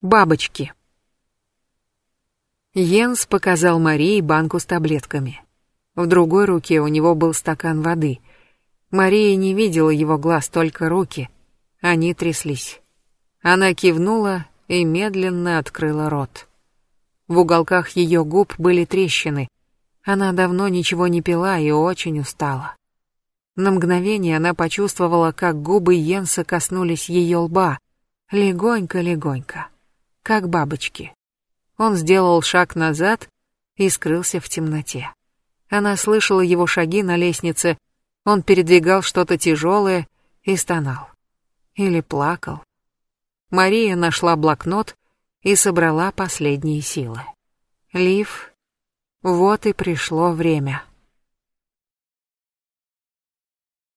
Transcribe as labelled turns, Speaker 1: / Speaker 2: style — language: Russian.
Speaker 1: Бабочки. Йенс показал Марии банку с таблетками. В другой руке у него был стакан воды. Мария не видела его глаз, только руки. Они тряслись. Она кивнула и медленно открыла рот. В уголках ее губ были трещины. Она давно ничего не пила и очень устала. На мгновение она почувствовала, как губы Йенса коснулись ее лба. Легонько-легонько как бабочки. Он сделал шаг назад и скрылся в темноте. Она слышала его шаги на лестнице, он передвигал что-то тяжелое и стонал. Или плакал. Мария нашла блокнот и собрала последние силы. Лив, вот и пришло время.